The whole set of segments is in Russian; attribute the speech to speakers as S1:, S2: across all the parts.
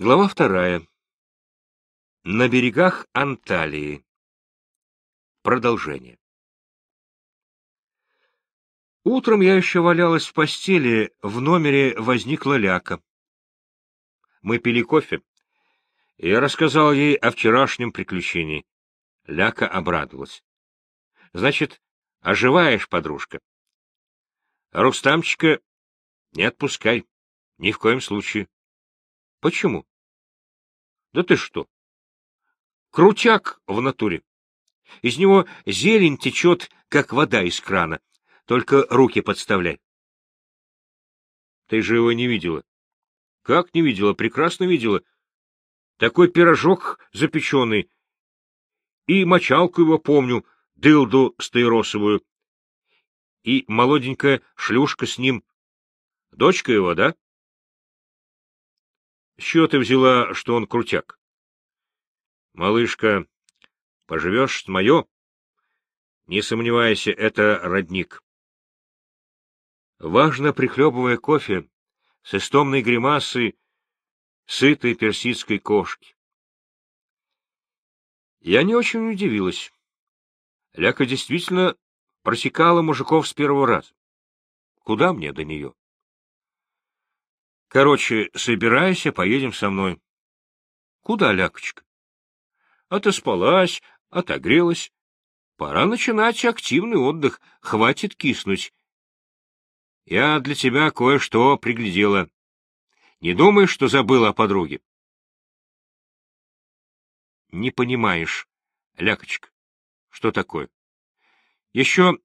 S1: Глава вторая. На берегах Анталии. Продолжение. Утром я еще валялась в постели, в номере возникла ляка. Мы пили кофе. Я рассказал ей о вчерашнем приключении. Ляка обрадовалась. — Значит, оживаешь, подружка? — Рустамчика не отпускай. Ни в коем случае. — Почему? — Да ты что? Крутяк в натуре. Из него зелень течет, как вода из крана. Только руки подставляй. Ты же его не видела. Как не видела? Прекрасно видела. Такой пирожок запеченный. И мочалку его помню, дылду стаиросовую. И молоденькая шлюшка с ним. Дочка его, да? С чего ты взяла, что он крутяк? Малышка, поживешь мое? Не сомневайся, это родник. Важно, прихлебывая кофе, с истомной гримасой сытой персидской кошки. Я не очень удивилась. Ляка действительно просекала мужиков с первого раза. Куда мне до нее? Короче, собирайся, поедем со мной. Куда, Лякочка? Отоспалась, отогрелась. Пора начинать активный отдых, хватит киснуть. Я для тебя кое-что приглядела. Не думай, что забыла о подруге. Не понимаешь, Лякочка, что такое? Еще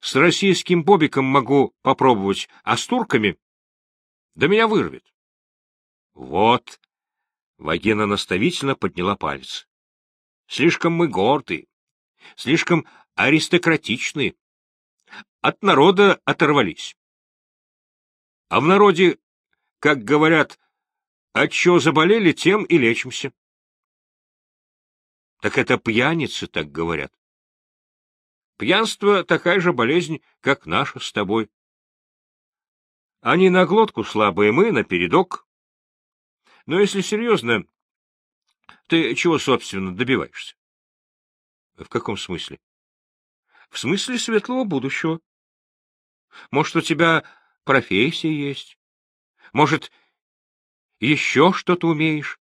S1: с российским бобиком могу попробовать, а с турками да меня вырвет. Вот. Вагина наставительно подняла палец. Слишком мы горды, слишком аристократичны. От народа оторвались. А в народе, как говорят, от чего заболели, тем и лечимся. Так это пьяницы так говорят. Пьянство — такая же болезнь, как наша с тобой. Они на глотку слабые, мы на передок. Но если серьезно, ты чего, собственно, добиваешься? В каком смысле? В смысле светлого будущего. Может, у тебя профессия есть. Может, еще что-то умеешь.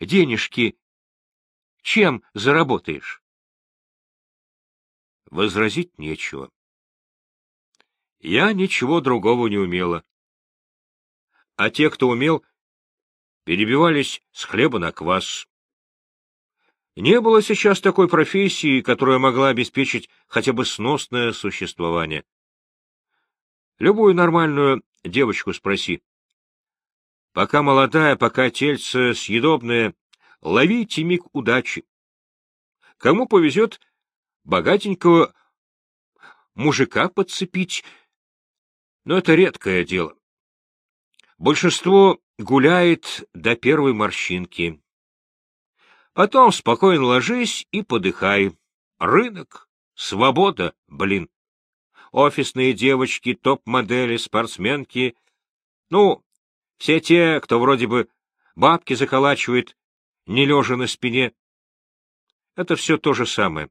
S1: Денежки чем заработаешь? Возразить нечего. Я ничего другого не умела. А те, кто умел, перебивались с хлеба на квас. Не было сейчас такой профессии, которая могла обеспечить хотя бы сносное существование. Любую нормальную девочку спроси. Пока молодая, пока тельце съедобное, ловите миг удачи. Кому повезет богатенького мужика подцепить, но это редкое дело. Большинство гуляет до первой морщинки. Потом спокойно ложись и подыхай. Рынок, свобода, блин офисные девочки, топ-модели, спортсменки. Ну, все те, кто вроде бы бабки заколачивает, не лежа на спине. Это все то же самое.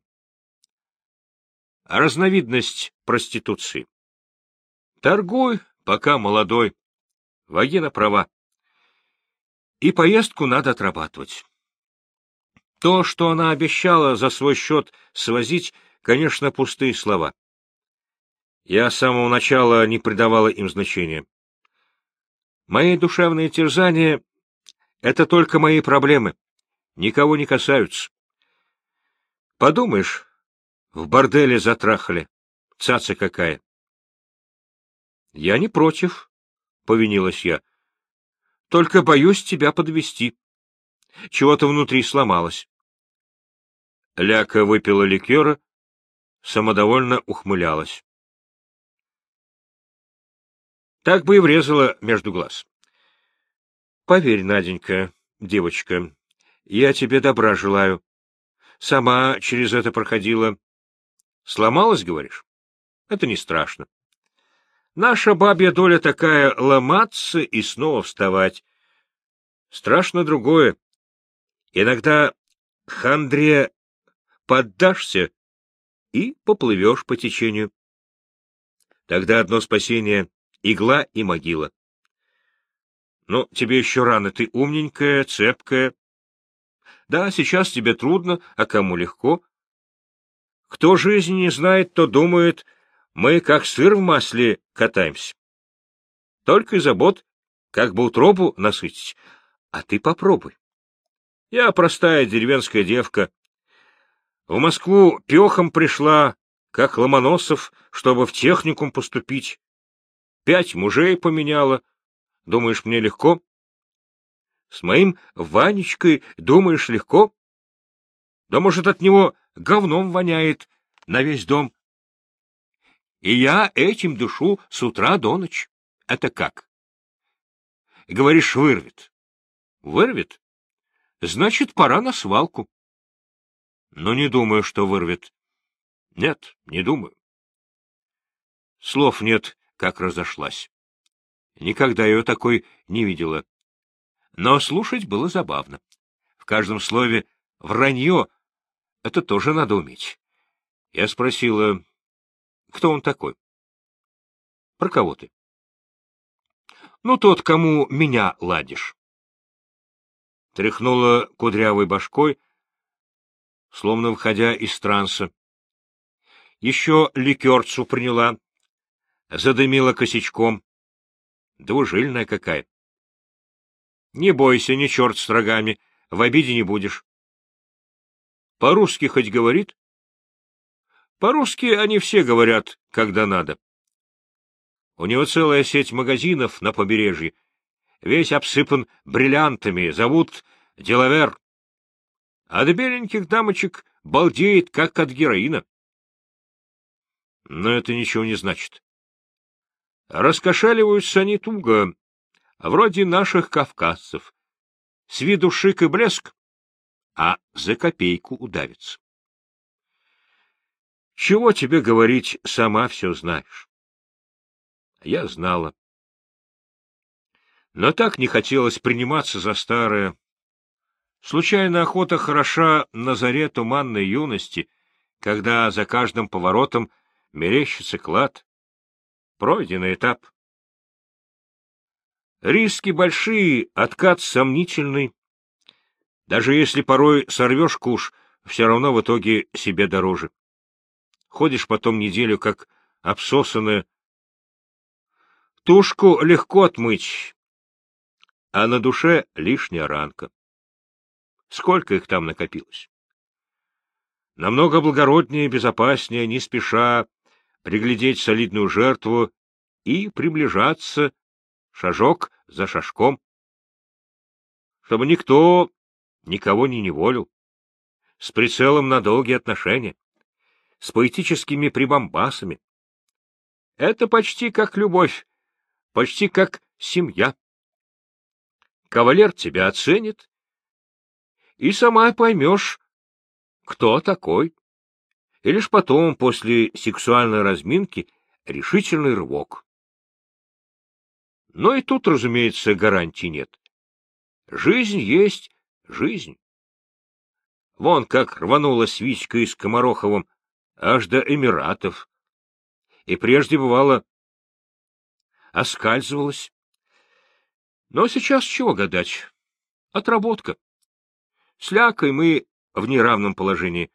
S1: Разновидность проституции. Торгуй, пока молодой. Вагина права. И поездку надо отрабатывать. То, что она обещала за свой счет свозить, конечно, пустые слова. Я с самого начала не придавала им значения. Мои душевные терзания — это только мои проблемы, никого не касаются. Подумаешь, в борделе затрахали, цаца какая. Я не против, — повинилась я. Только боюсь тебя подвести. Чего-то внутри сломалось. Ляка выпила ликера, самодовольно ухмылялась. Так бы и врезала между глаз. Поверь, Наденька, девочка, я тебе добра желаю. Сама через это проходила. Сломалась, говоришь? Это не страшно. Наша бабья доля такая — ломаться и снова вставать. Страшно другое. Иногда хандре поддашься и поплывешь по течению. Тогда одно спасение — игла и могила. Ну, тебе еще рано, ты умненькая, цепкая. Да, сейчас тебе трудно, а кому легко. Кто жизни не знает, то думает, мы как сыр в масле катаемся. Только и забот, как бы утробу насытить. А ты попробуй. Я простая деревенская девка. В Москву пехом пришла, как Ломоносов, чтобы в техникум поступить. Пять мужей поменяла. Думаешь, мне легко? С моим Ванечкой думаешь легко? Да, может, от него говном воняет на весь дом. И я этим душу с утра до ночи. Это как? Говоришь, вырвет. Вырвет? Значит, пора на свалку. Но не думаю, что вырвет. Нет, не думаю. Слов нет, как разошлась. Никогда ее такой не видела. Но слушать было забавно. В каждом слове вранье — это тоже надо уметь. Я спросила, кто он такой? Про кого ты? Ну, тот, кому меня ладишь. Тряхнула кудрявой башкой, словно входя из транса. Еще ликерцу приняла, задымила косячком. Двужильная какая. Не бойся, не черт с рогами, в обиде не будешь. По-русски хоть говорит? По-русски они все говорят, когда надо. У него целая сеть магазинов на побережье, весь обсыпан бриллиантами, зовут Делавер. А до беленьких дамочек балдеет, как от героина. Но это ничего не значит. Раскошеливаются они туго, вроде наших кавказцев. С виду шик и блеск, а за копейку удавится. Чего тебе говорить, сама все знаешь. Я знала. Но так не хотелось приниматься за старое. Случайная охота хороша на заре туманной юности, когда за каждым поворотом мерещится клад. Пройденный этап. Риски большие, откат сомнительный. Даже если порой сорвешь куш, все равно в итоге себе дороже. Ходишь потом неделю, как обсосанная. Тушку легко отмыть, а на душе лишняя ранка. Сколько их там накопилось? Намного благороднее безопаснее, не спеша, приглядеть солидную жертву и приближаться шажок за шажком, чтобы никто никого не неволил, с прицелом на долгие отношения, с поэтическими прибамбасами. Это почти как любовь, почти как семья. Кавалер тебя оценит, и сама поймешь, кто такой. И лишь потом, после сексуальной разминки, решительный рывок. Но и тут, разумеется, гарантий нет. Жизнь есть жизнь. Вон как рванула свечка из Комароховым аж до Эмиратов. И прежде, бывало, оскальзывалась. Но сейчас чего гадать? Отработка. С Лякой мы в неравном положении.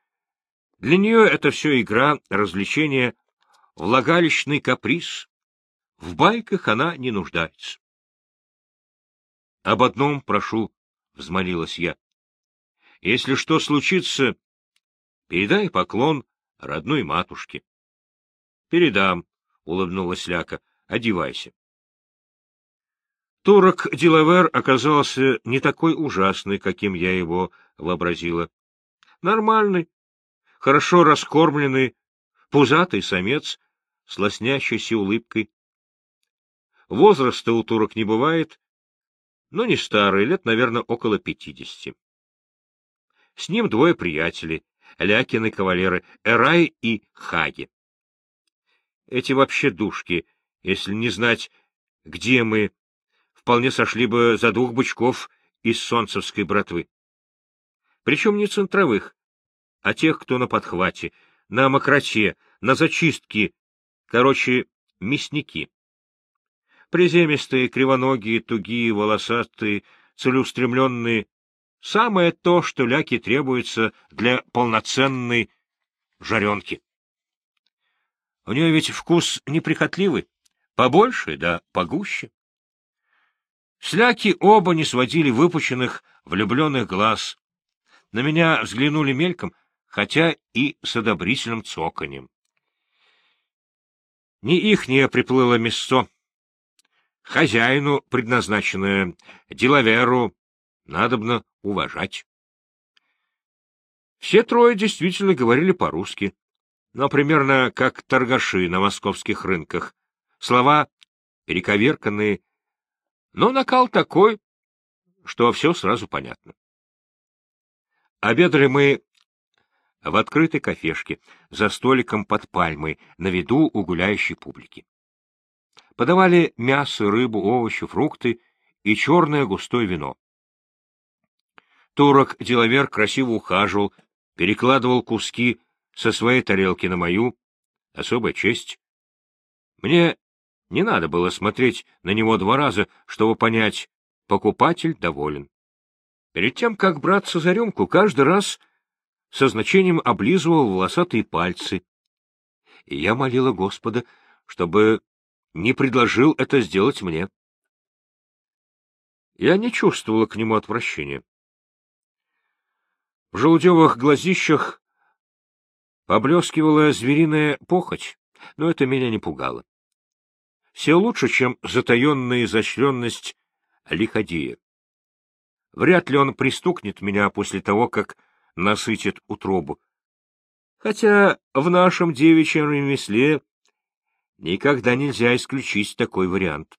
S1: Для нее это все игра, развлечение, влагалищный каприз. В байках она не нуждается. — Об одном прошу, — взмолилась я. — Если что случится, передай поклон родной матушке. — Передам, — улыбнулась Ляка. — Одевайся. Турок Дилавер оказался не такой ужасный, каким я его вообразила. Нормальный, хорошо раскормленный, пузатый самец с лоснящейся улыбкой. Возраста у турок не бывает, но не старый, лет, наверное, около пятидесяти. С ним двое приятелей, Лякины кавалеры, Эрай и Хаги. Эти вообще душки, если не знать, где мы, вполне сошли бы за двух бычков из солнцевской братвы. Причем не центровых, а тех, кто на подхвате, на мокроте, на зачистке, короче, мясники. Приземистые, кривоногие, тугие, волосатые, целеустремленные — самое то, что ляки требуется для полноценной жаренки. У нее ведь вкус неприхотливый, побольше, да погуще. Сляки оба не сводили выпученных, влюбленных глаз. На меня взглянули мельком, хотя и с одобрительным цоканем. Не ихнее приплыло мясо. Хозяину предназначенное, деловеру, надобно уважать. Все трое действительно говорили по-русски, но примерно как торгаши на московских рынках. Слова перековерканные, но накал такой, что все сразу понятно. Обедали мы в открытой кафешке, за столиком под пальмой, на виду у гуляющей публики. Подавали мясо, рыбу, овощи, фрукты и черное густое вино. Турок-деловер красиво ухаживал, перекладывал куски со своей тарелки на мою. Особая честь. Мне не надо было смотреть на него два раза, чтобы понять, покупатель доволен. Перед тем, как браться за рюмку, каждый раз со значением облизывал волосатые пальцы. И я молила Господа, чтобы не предложил это сделать мне. Я не чувствовала к нему отвращения. В желудевых глазищах поблескивала звериная похоть, но это меня не пугало. Все лучше, чем затаенная изощренность лиходея. Вряд ли он пристукнет меня после того, как насытит утробу. Хотя в нашем девичьем ремесле никогда нельзя исключить такой вариант.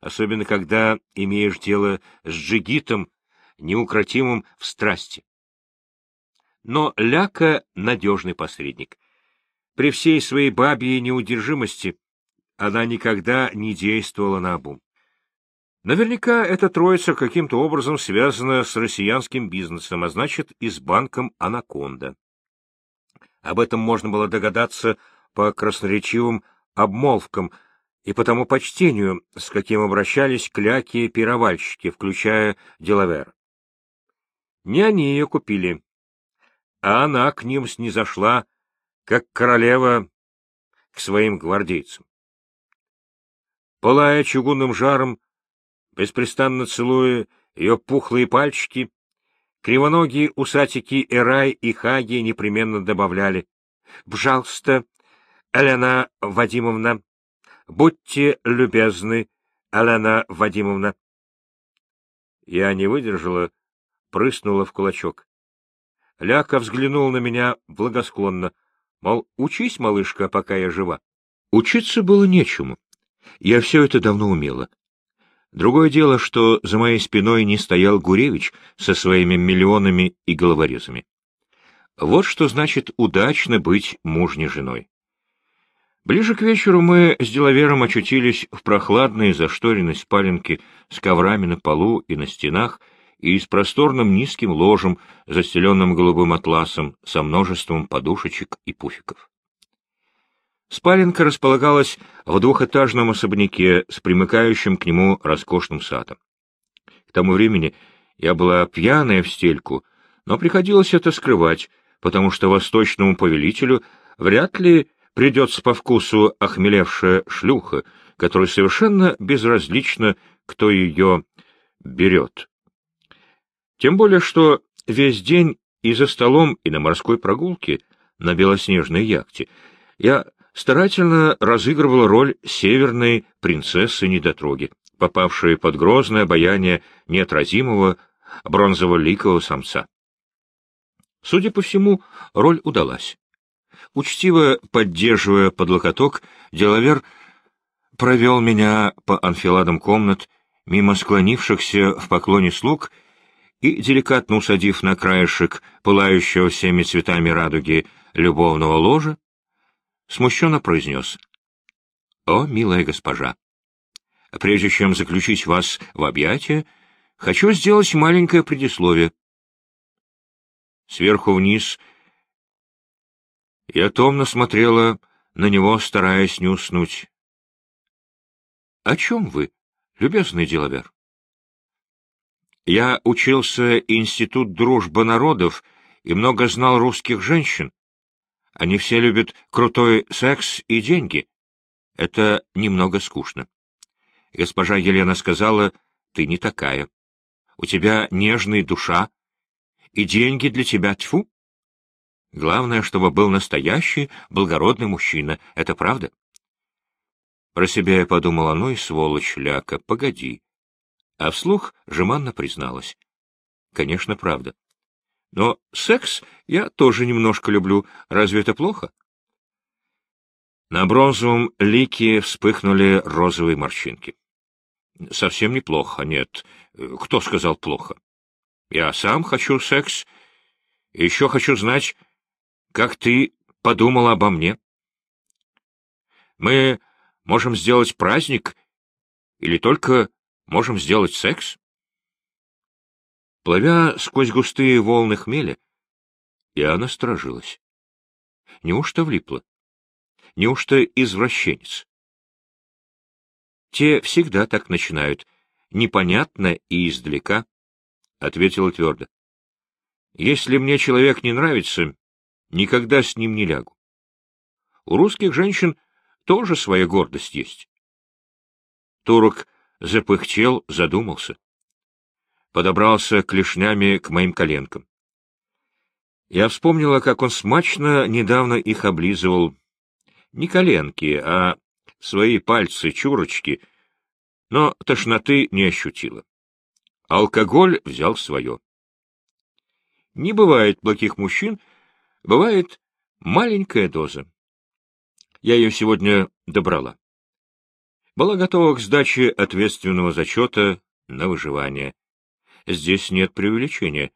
S1: Особенно, когда имеешь дело с джигитом, неукротимым в страсти. Но Ляка — надежный посредник. При всей своей бабьей неудержимости она никогда не действовала на обум. Наверняка эта троица каким-то образом связана с россиянским бизнесом, а значит и с банком «Анаконда». Об этом можно было догадаться по красноречивым обмолвкам и по тому почтению, с каким обращались кляки и пировальщики, включая Делавер. Не они ее купили, а она к ним снизошла, как королева к своим гвардейцам. Пылая чугунным жаром, беспрестанно целуя ее пухлые пальчики, кривоногие усатики Эрай и Хаги непременно добавляли «Пожалуйста, Елена Вадимовна, будьте любезны, Елена Вадимовна». Я не выдержала, прыснула в кулачок. Ляка взглянул на меня благосклонно, мол, учись, малышка, пока я жива. Учиться было нечему. Я все это давно умела. Другое дело, что за моей спиной не стоял Гуревич со своими миллионами и головорезами. Вот что значит удачно быть мужней женой. Ближе к вечеру мы с деловером очутились в прохладной зашторенной спаленке с коврами на полу и на стенах и с просторным низким ложем, застеленным голубым атласом, со множеством подушечек и пуфиков. Спаленка располагалась в двухэтажном особняке с примыкающим к нему роскошным садом. К тому времени я была пьяная в стельку, но приходилось это скрывать, потому что восточному повелителю вряд ли придется по вкусу охмелевшая шлюха, которой совершенно безразлично, кто ее берет. Тем более, что весь день и за столом, и на морской прогулке на белоснежной яхте я старательно разыгрывала роль северной принцессы-недотроги, попавшей под грозное обаяние неотразимого бронзово-ликого самца. Судя по всему, роль удалась. Учтиво поддерживая под локоток, деловер провел меня по анфиладам комнат, мимо склонившихся в поклоне слуг и, деликатно усадив на краешек пылающего всеми цветами радуги любовного ложа, смущенно произнес. — О, милая госпожа, прежде чем заключить вас в объятия, Хочу сделать маленькое предисловие. Сверху вниз я томно смотрела на него, стараясь не уснуть. — О чем вы, любезный деловер? Я учился Институт дружбы народов и много знал русских женщин. Они все любят крутой секс и деньги. Это немного скучно. Госпожа Елена сказала, ты не такая. У тебя нежная душа, и деньги для тебя тьфу. Главное, чтобы был настоящий, благородный мужчина. Это правда? Про себя я подумала, ну и сволочь, ляка, погоди. А вслух жеманно призналась. Конечно, правда. Но секс я тоже немножко люблю. Разве это плохо? На бронзовом лике вспыхнули розовые морщинки. Совсем неплохо, нет. Кто сказал плохо? Я сам хочу секс. Еще хочу знать, как ты подумала обо мне. Мы можем сделать праздник или только можем сделать секс? Плывя сквозь густые волны хмеля, я насторожилась. Неужто влипла? Неужто извращенец? Те всегда так начинают, непонятно и издалека, — ответила твердо. Если мне человек не нравится, никогда с ним не лягу. У русских женщин тоже своя гордость есть. Турок запыхтел, задумался. Подобрался клешнями к моим коленкам. Я вспомнила, как он смачно недавно их облизывал. Не коленки, а свои пальцы-чурочки, но тошноты не ощутила. Алкоголь взял свое. Не бывает плохих мужчин, бывает маленькая доза. Я ее сегодня добрала. Была готова к сдаче ответственного зачета на выживание. Здесь нет преувеличения.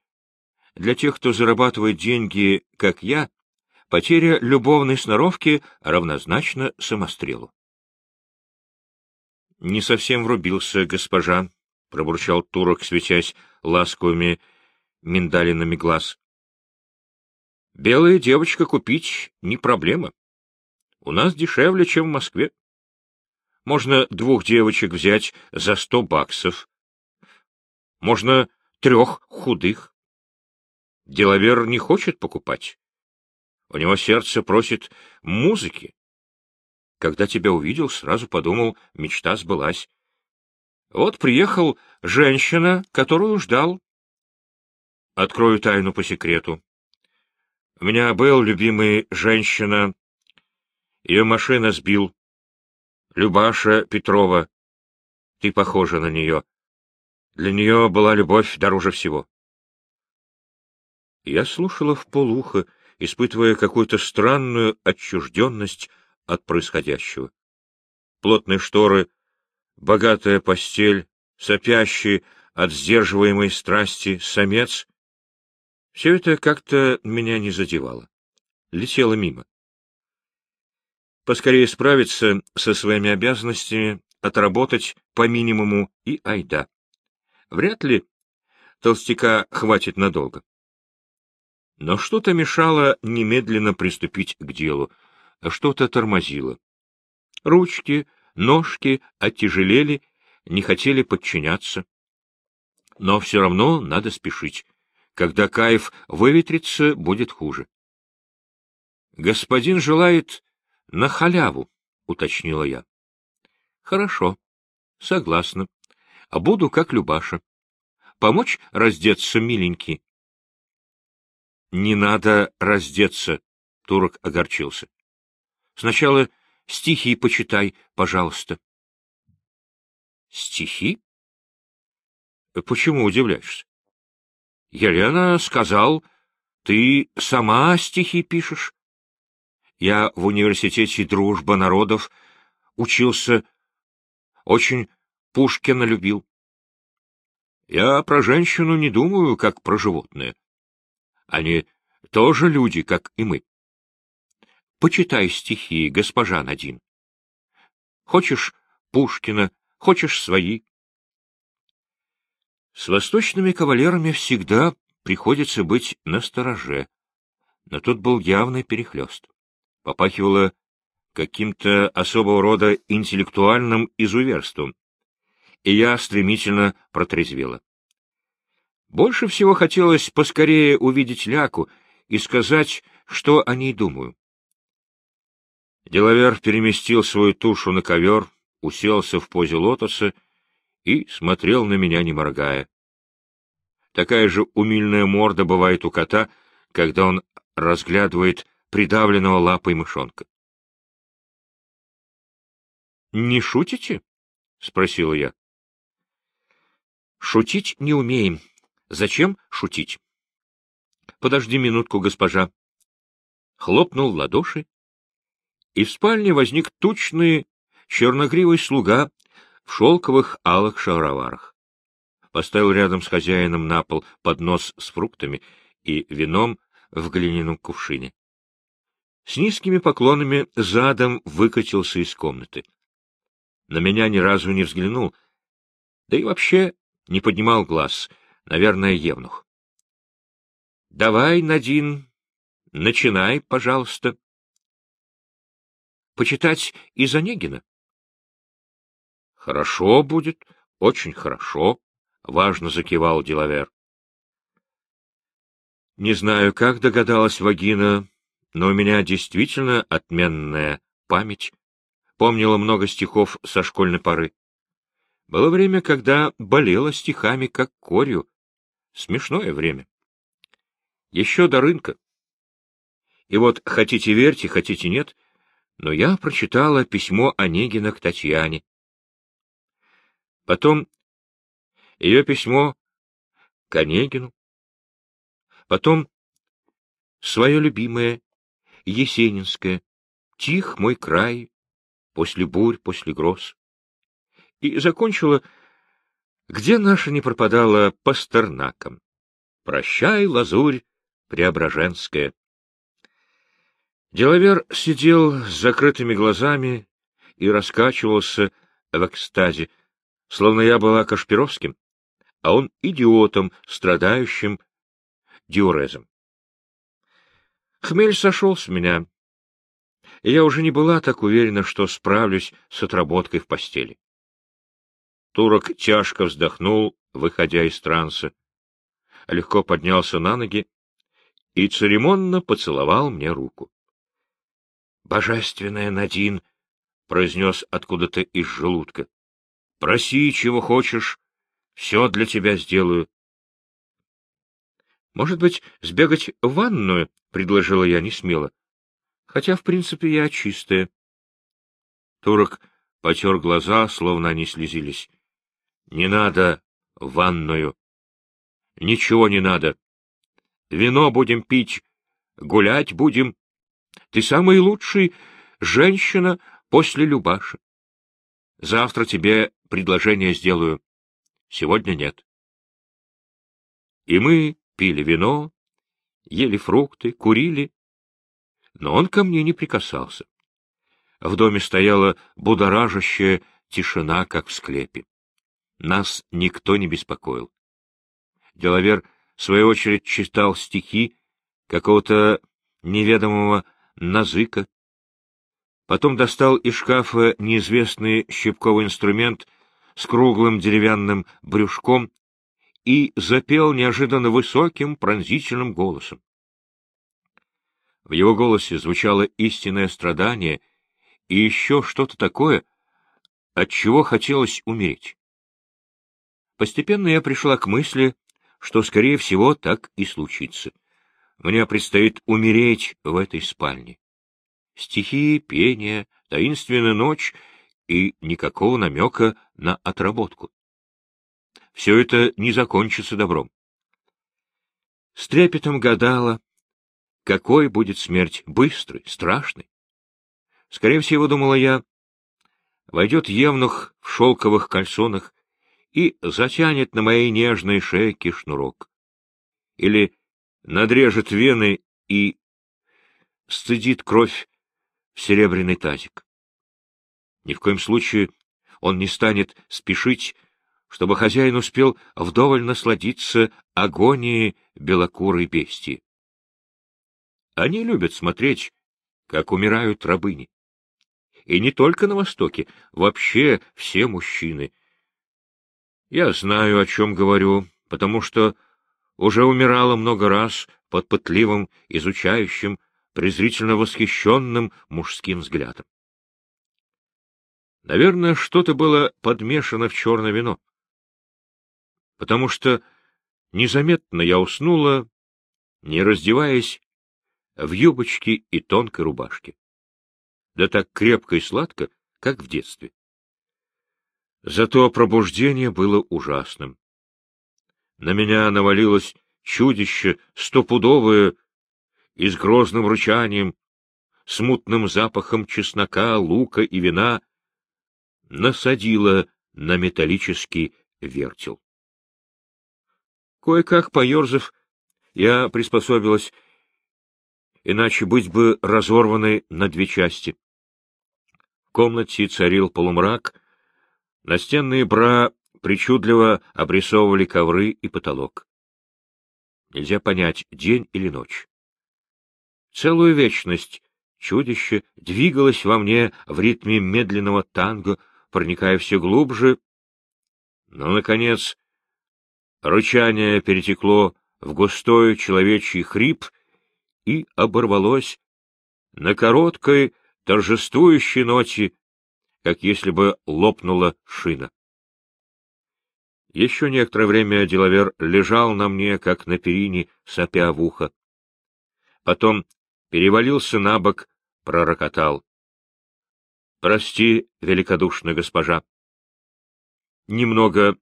S1: Для тех, кто зарабатывает деньги, как я, потеря любовной сноровки равнозначна самострелу. — Не совсем врубился, госпожа, — пробурчал турок, светясь ласковыми миндалинами глаз. — Белая девочка купить не проблема. У нас дешевле, чем в Москве. Можно двух девочек взять за сто баксов. Можно трех худых. Деловер не хочет покупать. У него сердце просит музыки. Когда тебя увидел, сразу подумал, мечта сбылась. Вот приехал женщина, которую ждал. Открою тайну по секрету. У меня был любимый женщина. Ее машина сбил. Любаша Петрова. Ты похожа на нее. Для нее была любовь дороже всего. Я слушала в полухо, испытывая какую-то странную отчужденность от происходящего. Плотные шторы, богатая постель, сопящий от сдерживаемой страсти самец — все это как-то меня не задевало. Летело мимо. Поскорее справиться со своими обязанностями, отработать по минимуму и айда. Вряд ли толстяка хватит надолго. Но что-то мешало немедленно приступить к делу, что-то тормозило. Ручки, ножки оттяжелели, не хотели подчиняться. Но все равно надо спешить. Когда кайф выветрится, будет хуже. — Господин желает на халяву, — уточнила я. — Хорошо, согласна. Буду как Любаша. Помочь раздеться, миленький? — Не надо раздеться, — турок огорчился. — Сначала стихи почитай, пожалуйста. — Стихи? — Почему удивляешься? — Елена сказал, ты сама стихи пишешь. Я в университете «Дружба народов» учился, очень Пушкина любил. Я про женщину не думаю, как про животное. Они тоже люди, как и мы. Почитай стихи, госпожа Надин. Хочешь Пушкина, хочешь свои. С восточными кавалерами всегда приходится быть настороже, но тут был явный перехлест. Попахивало каким-то особого рода интеллектуальным изуверством, и я стремительно протрезвела. Больше всего хотелось поскорее увидеть Ляку и сказать, что о ней думаю. Деловер переместил свою тушу на ковер, уселся в позе лотоса и смотрел на меня, не моргая. Такая же умильная морда бывает у кота, когда он разглядывает придавленного лапой мышонка. — Не шутите? — спросила я. — Шутить не умеем. Зачем шутить? — Подожди минутку, госпожа. Хлопнул ладоши, и в спальне возник тучный черногривый слуга в шелковых алых шароварах. Поставил рядом с хозяином на пол поднос с фруктами и вином в глиняном кувшине. С низкими поклонами задом выкатился из комнаты на меня ни разу не взглянул, да и вообще не поднимал глаз, наверное, евнух. — Давай, Надин, начинай, пожалуйста. — Почитать из Онегина? — Хорошо будет, очень хорошо, — важно закивал деловер. Не знаю, как догадалась Вагина, но у меня действительно отменная память помнила много стихов со школьной поры. Было время, когда болела стихами, как корью. Смешное время. Еще до рынка. И вот, хотите верьте, хотите нет, но я прочитала письмо Онегина к Татьяне. Потом ее письмо к Онегину. Потом свое любимое, Есенинское, «Тих мой край, после бурь, после гроз. И закончила, где наша не пропадала Пастернаком. Прощай, лазурь преображенская. Деловер сидел с закрытыми глазами и раскачивался в экстазе, словно я была Кашпировским, а он идиотом, страдающим диурезом. Хмель сошел с меня, я уже не была так уверена, что справлюсь с отработкой в постели. Турок тяжко вздохнул, выходя из транса, легко поднялся на ноги и церемонно поцеловал мне руку. — Божественная Надин! — произнес откуда-то из желудка. — Проси, чего хочешь, все для тебя сделаю. — Может быть, сбегать в ванную? — предложила я несмело хотя, в принципе, я чистая. Турок потер глаза, словно они слезились. — Не надо в ванную. — Ничего не надо. Вино будем пить, гулять будем. Ты самый лучший женщина после Любаши. Завтра тебе предложение сделаю. Сегодня нет. И мы пили вино, ели фрукты, курили но он ко мне не прикасался. В доме стояла будоражащая тишина, как в склепе. Нас никто не беспокоил. Деловер, в свою очередь, читал стихи какого-то неведомого назыка. Потом достал из шкафа неизвестный щипковый инструмент с круглым деревянным брюшком и запел неожиданно высоким пронзительным голосом. В его голосе звучало истинное страдание и еще что-то такое, от чего хотелось умереть. Постепенно я пришла к мысли, что, скорее всего, так и случится. Мне предстоит умереть в этой спальне. Стихи, пение, таинственная ночь и никакого намека на отработку. Все это не закончится добром. С трепетом гадала, какой будет смерть? Быстрой, страшной? Скорее всего, думала я, войдет евнух в шелковых кальсонах и затянет на моей нежной шейке шнурок. Или надрежет вены и стыдит кровь в серебряный тазик. Ни в коем случае он не станет спешить чтобы хозяин успел вдоволь насладиться агонией белокурой бестии. Они любят смотреть, как умирают рабыни. И не только на Востоке, вообще все мужчины. Я знаю, о чем говорю, потому что уже умирала много раз под пытливым, изучающим, презрительно восхищенным мужским взглядом. Наверное, что-то было подмешано в черное вино, потому что незаметно я уснула, не раздеваясь, в юбочке и тонкой рубашке. Да так крепко и сладко, как в детстве. Зато пробуждение было ужасным. На меня навалилось чудище стопудовое и с грозным рычанием, смутным запахом чеснока, лука и вина насадило на металлический вертел. Кое-как поерзав, я приспособилась, иначе быть бы разорванной на две части. В комнате царил полумрак, настенные бра причудливо обрисовывали ковры и потолок. Нельзя понять, день или ночь. Целую вечность чудище двигалось во мне в ритме медленного танго, проникая все глубже, но, наконец, Рычание перетекло в густой человечий хрип и оборвалось на короткой торжествующей ноте, как если бы лопнула шина. Еще некоторое время деловер лежал на мне, как на перине, сопя в ухо. Потом перевалился на бок, пророкотал. — Прости, великодушная госпожа. Немного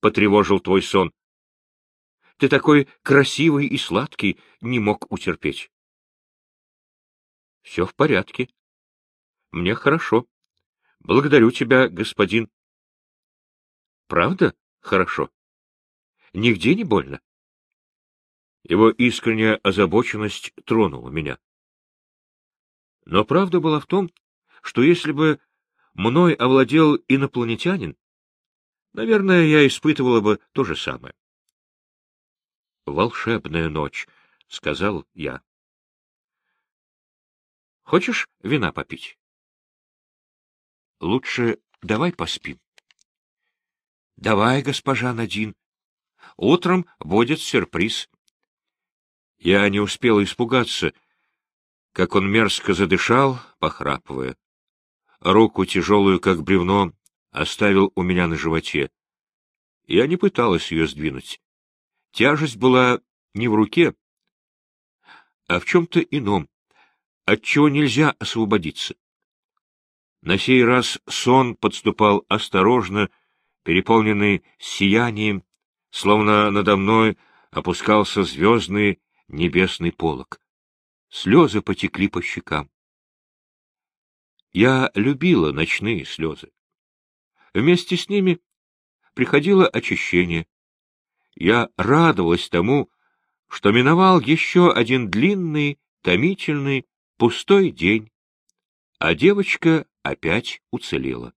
S1: потревожил твой сон. Ты такой красивый и сладкий, не мог утерпеть. — Все в порядке. Мне хорошо. Благодарю тебя, господин. — Правда хорошо? Нигде не больно? Его искренняя озабоченность тронула меня. Но правда была в том, что если бы мной овладел инопланетянин, наверное, я испытывала бы то же самое волшебная ночь, — сказал я. — Хочешь вина попить? — Лучше давай поспим. — Давай, госпожа Надин. Утром будет сюрприз. Я не успел испугаться, как он мерзко задышал, похрапывая. Руку, тяжелую, как бревно, оставил у меня на животе. Я не пыталась ее сдвинуть. Тяжесть была не в руке, а в чем-то ином, от чего нельзя освободиться. На сей раз сон подступал осторожно, переполненный сиянием, словно надо мной опускался звездный небесный полог. Слезы потекли по щекам. Я любила ночные слезы. Вместе с ними приходило очищение, я радовалась тому, что миновал еще один длинный, томительный, пустой день, а девочка опять уцелела.